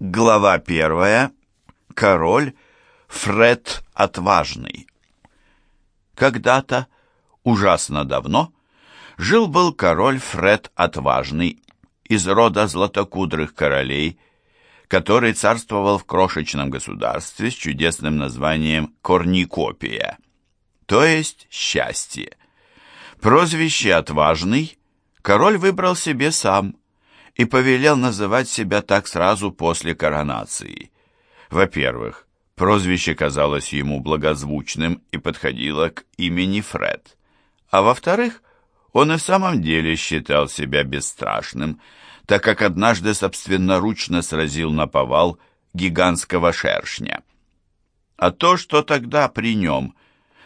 Глава первая. Король Фред Отважный. Когда-то, ужасно давно, жил-был король Фред Отважный из рода златокудрых королей, который царствовал в крошечном государстве с чудесным названием Корникопия, то есть счастье. Прозвище «Отважный» король выбрал себе сам – и повелел называть себя так сразу после коронации. Во-первых, прозвище казалось ему благозвучным и подходило к имени Фред. А во-вторых, он и в самом деле считал себя бесстрашным, так как однажды собственноручно сразил на повал гигантского шершня. А то, что тогда при нем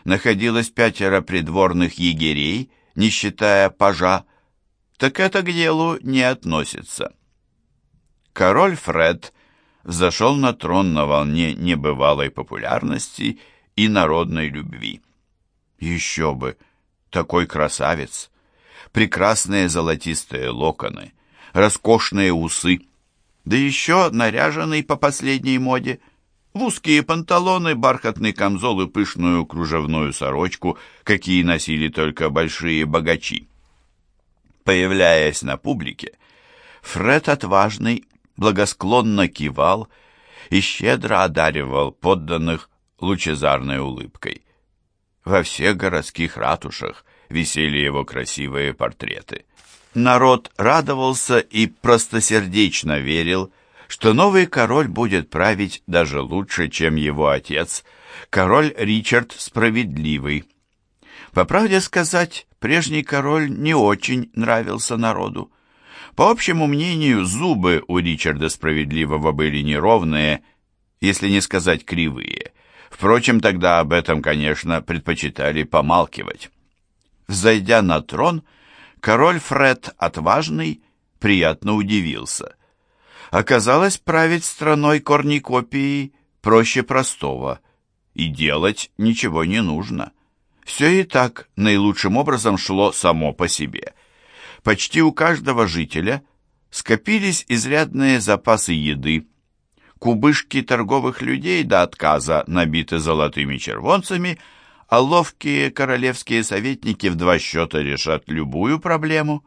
находилось пятеро придворных егерей, не считая пажа, так это к делу не относится. Король Фред взошел на трон на волне небывалой популярности и народной любви. Еще бы, такой красавец! Прекрасные золотистые локоны, роскошные усы, да еще наряженный по последней моде, в узкие панталоны, бархатный камзол и пышную кружевную сорочку, какие носили только большие богачи. Появляясь на публике, Фред отважный благосклонно кивал и щедро одаривал подданных лучезарной улыбкой. Во всех городских ратушах висели его красивые портреты. Народ радовался и простосердечно верил, что новый король будет править даже лучше, чем его отец, король Ричард Справедливый. По правде сказать, прежний король не очень нравился народу. По общему мнению, зубы у Ричарда Справедливого были неровные, если не сказать кривые. Впрочем, тогда об этом, конечно, предпочитали помалкивать. Взойдя на трон, король Фред Отважный приятно удивился. Оказалось, править страной корникопии проще простого, и делать ничего не нужно. Все и так наилучшим образом шло само по себе. Почти у каждого жителя скопились изрядные запасы еды, кубышки торговых людей до отказа набиты золотыми червонцами, а ловкие королевские советники в два счета решат любую проблему.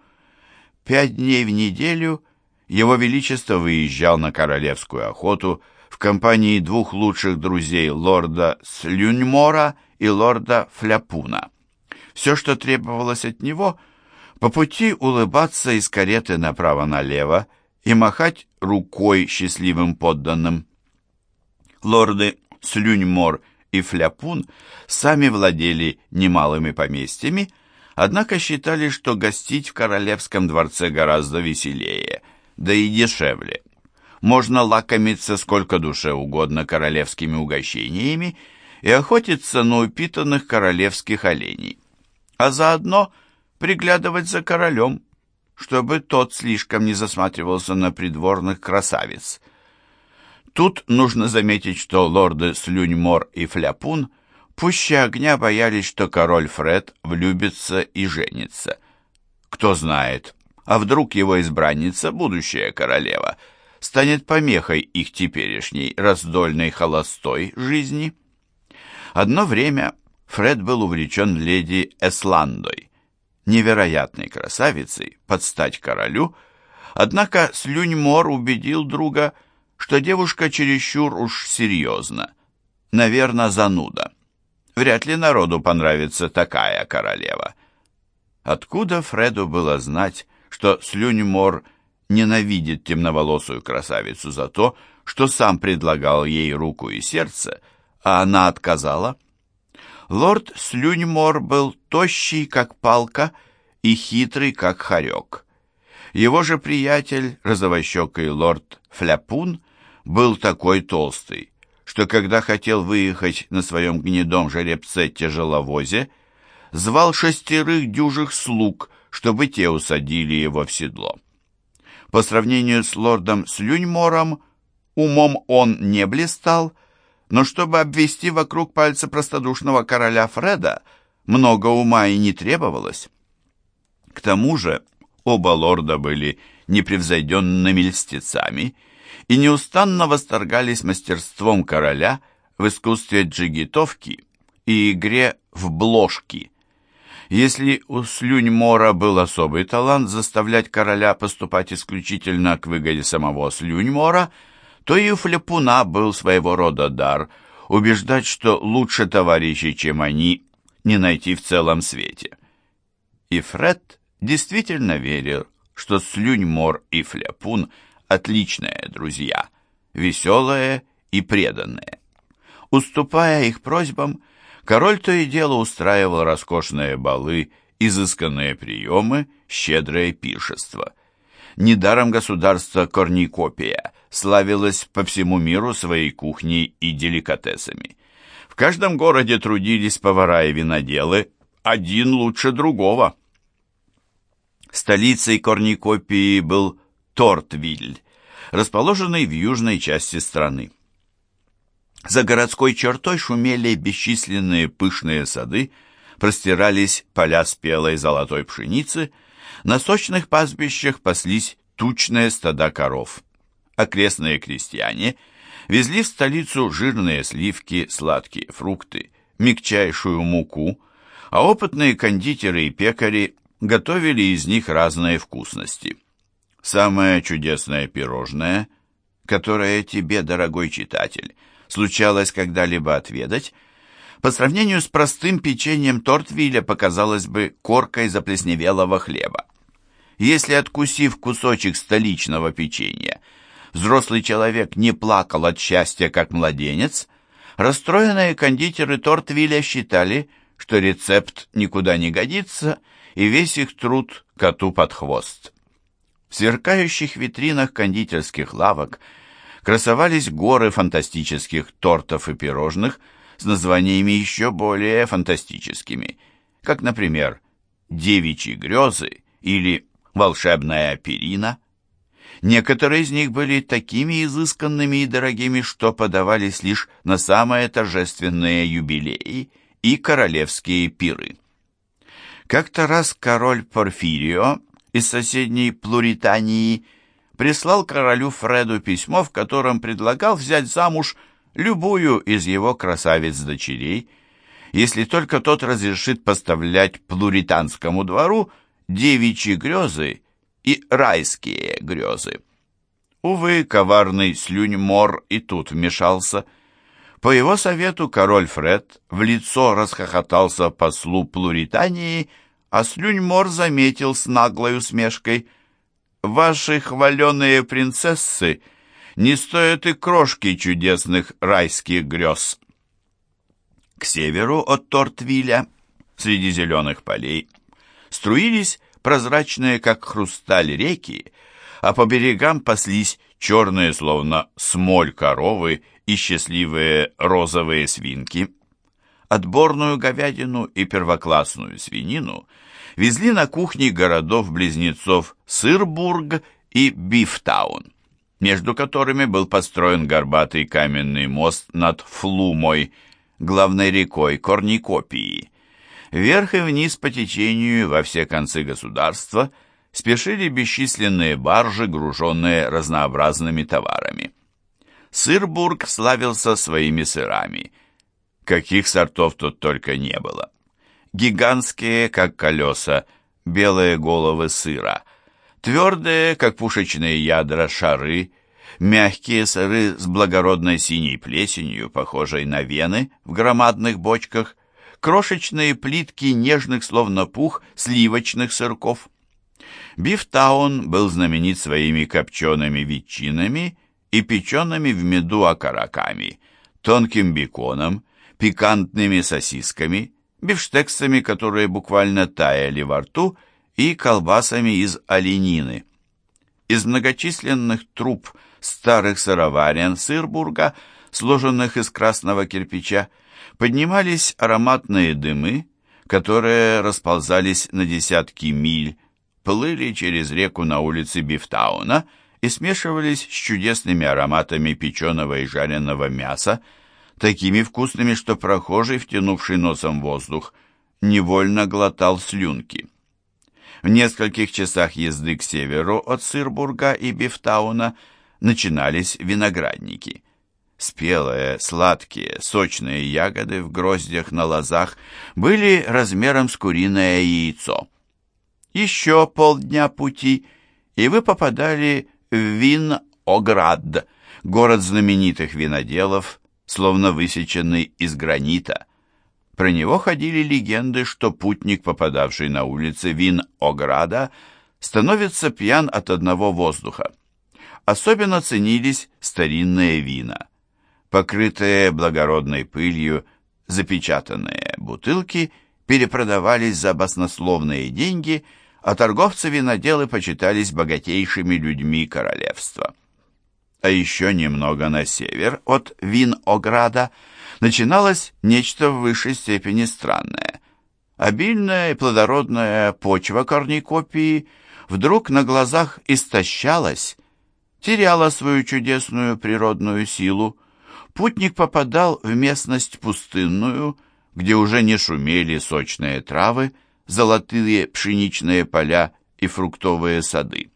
Пять дней в неделю его Величество выезжал на королевскую охоту в компании двух лучших друзей лорда Слюньмора и лорда Фляпуна. Все, что требовалось от него, по пути улыбаться из кареты направо-налево и махать рукой счастливым подданным. Лорды Слюньмор и Фляпун сами владели немалыми поместьями, однако считали, что гостить в королевском дворце гораздо веселее, да и дешевле. Можно лакомиться сколько душе угодно королевскими угощениями и охотиться на упитанных королевских оленей, а заодно приглядывать за королем, чтобы тот слишком не засматривался на придворных красавиц. Тут нужно заметить, что лорды Слюньмор и Фляпун пуще огня боялись, что король Фред влюбится и женится. Кто знает, а вдруг его избранница, будущая королева, станет помехой их теперешней раздольной холостой жизни? Одно время Фред был увлечен леди Эсландой, невероятной красавицей, под стать королю, однако Слюньмор убедил друга, что девушка чересчур уж серьезна, наверное, зануда. Вряд ли народу понравится такая королева. Откуда Фреду было знать, что Слюньмор ненавидит темноволосую красавицу за то, что сам предлагал ей руку и сердце, а она отказала. Лорд Слюньмор был тощий, как палка, и хитрый, как хорек. Его же приятель, розовощекий лорд Фляпун, был такой толстый, что когда хотел выехать на своем гнедом жеребце-тяжеловозе, звал шестерых дюжих слуг, чтобы те усадили его в седло. По сравнению с лордом Слюньмором, умом он не блистал, но чтобы обвести вокруг пальца простодушного короля Фреда, много ума и не требовалось. К тому же оба лорда были непревзойденными льстецами и неустанно восторгались мастерством короля в искусстве джигитовки и игре в бложки. Если у Слюньмора был особый талант заставлять короля поступать исключительно к выгоде самого Слюньмора, то и у Флепуна был своего рода дар убеждать, что лучше товарищей, чем они, не найти в целом свете. И Фред действительно верил, что Слюньмор и Фляпун – отличные друзья, веселые и преданные. Уступая их просьбам, король то и дело устраивал роскошные балы, изысканные приемы, щедрое пиршество. Недаром государство Корникопия славилось по всему миру своей кухней и деликатесами. В каждом городе трудились повара и виноделы, один лучше другого. Столицей Корникопии был Тортвиль, расположенный в южной части страны. За городской чертой шумели бесчисленные пышные сады, простирались поля спелой золотой пшеницы, на сочных пастбищах паслись тучные стада коров. Окрестные крестьяне везли в столицу жирные сливки, сладкие фрукты, мягчайшую муку, а опытные кондитеры и пекари готовили из них разные вкусности. Самое чудесное пирожное, которое тебе, дорогой читатель, случалось когда-либо отведать, по сравнению с простым печеньем тортвиля показалось бы коркой заплесневелого хлеба. Если, откусив кусочек столичного печенья, взрослый человек не плакал от счастья, как младенец, расстроенные кондитеры тортвиля считали, что рецепт никуда не годится, и весь их труд коту под хвост. В сверкающих витринах кондитерских лавок – красовались горы фантастических тортов и пирожных с названиями еще более фантастическими, как, например, «Девичьи грезы» или «Волшебная перина». Некоторые из них были такими изысканными и дорогими, что подавались лишь на самые торжественные юбилеи и королевские пиры. Как-то раз король Порфирио из соседней Плуритании – прислал королю Фреду письмо, в котором предлагал взять замуж любую из его красавиц-дочерей, если только тот разрешит поставлять плуританскому двору девичьи грезы и райские грезы. Увы, коварный слюнь-мор и тут вмешался. По его совету король Фред в лицо расхохотался послу Плуритании, а слюнь-мор заметил с наглой усмешкой — Ваши хваленые принцессы не стоят и крошки чудесных райских грез. К северу от Тортвиля, среди зеленых полей, струились прозрачные, как хрусталь, реки, а по берегам паслись черные, словно смоль коровы и счастливые розовые свинки. Отборную говядину и первоклассную свинину – везли на кухни городов-близнецов Сырбург и Бифтаун, между которыми был построен горбатый каменный мост над Флумой, главной рекой Корникопии. Вверх и вниз по течению во все концы государства спешили бесчисленные баржи, груженные разнообразными товарами. Сырбург славился своими сырами. Каких сортов тут только не было гигантские, как колеса, белые головы сыра, твердые, как пушечные ядра, шары, мягкие сыры с благородной синей плесенью, похожей на вены в громадных бочках, крошечные плитки нежных, словно пух, сливочных сырков. Бифтаун был знаменит своими копчеными ветчинами и печеными в меду окороками, тонким беконом, пикантными сосисками, бифштексами, которые буквально таяли во рту, и колбасами из оленины. Из многочисленных труб старых сыроварен Сырбурга, сложенных из красного кирпича, поднимались ароматные дымы, которые расползались на десятки миль, плыли через реку на улице Бифтауна и смешивались с чудесными ароматами печеного и жареного мяса, такими вкусными, что прохожий, втянувший носом воздух, невольно глотал слюнки. В нескольких часах езды к северу от Сырбурга и Бифтауна начинались виноградники. Спелые, сладкие, сочные ягоды в гроздях на лозах были размером с куриное яйцо. Еще полдня пути, и вы попадали в Вин-Оград, город знаменитых виноделов, словно высеченный из гранита. Про него ходили легенды, что путник, попадавший на улицы Вин-Ограда, становится пьян от одного воздуха. Особенно ценились старинные вина. Покрытые благородной пылью запечатанные бутылки перепродавались за баснословные деньги, а торговцы-виноделы почитались богатейшими людьми королевства. А еще немного на север от Винограда начиналось нечто в высшей степени странное. Обильная и плодородная почва корникопии вдруг на глазах истощалась, теряла свою чудесную природную силу, путник попадал в местность пустынную, где уже не шумели сочные травы, золотые пшеничные поля и фруктовые сады.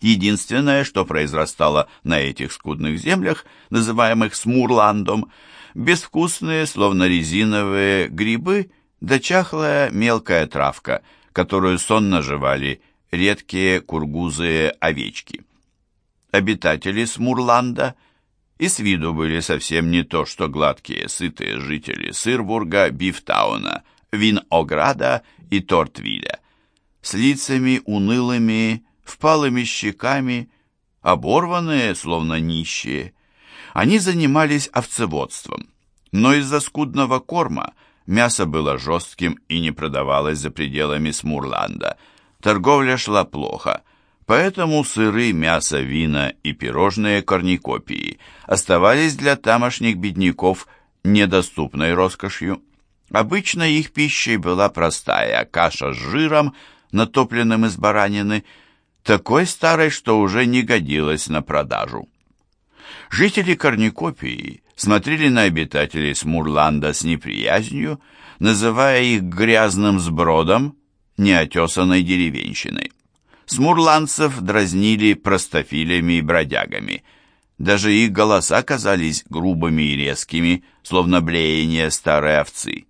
Единственное, что произрастало на этих скудных землях, называемых Смурландом, безвкусные, словно резиновые, грибы да чахлая мелкая травка, которую сонно жевали редкие кургузые овечки. Обитатели Смурланда и с виду были совсем не то, что гладкие, сытые жители Сырбурга, Бифтауна, Винограда и Тортвиля. С лицами унылыми, впалыми щеками, оборванные, словно нищие. Они занимались овцеводством, но из-за скудного корма мясо было жестким и не продавалось за пределами Смурланда. Торговля шла плохо, Поэтому сыры, мясо, вина и пирожные корникопии оставались для тамошних бедняков недоступной роскошью. Обычно их пищей была простая каша с жиром, натопленным из баранины, такой старой, что уже не годилась на продажу. Жители Корникопии смотрели на обитателей Смурланда с неприязнью, называя их грязным сбродом, неотесанной деревенщиной. Смурландцев дразнили простофилями и бродягами. Даже их голоса казались грубыми и резкими, словно блеяние старой овцы.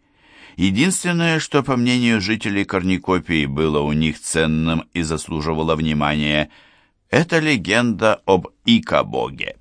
Единственное, что, по мнению жителей Корникопии, было у них ценным и заслуживало внимания, это легенда об Икабоге.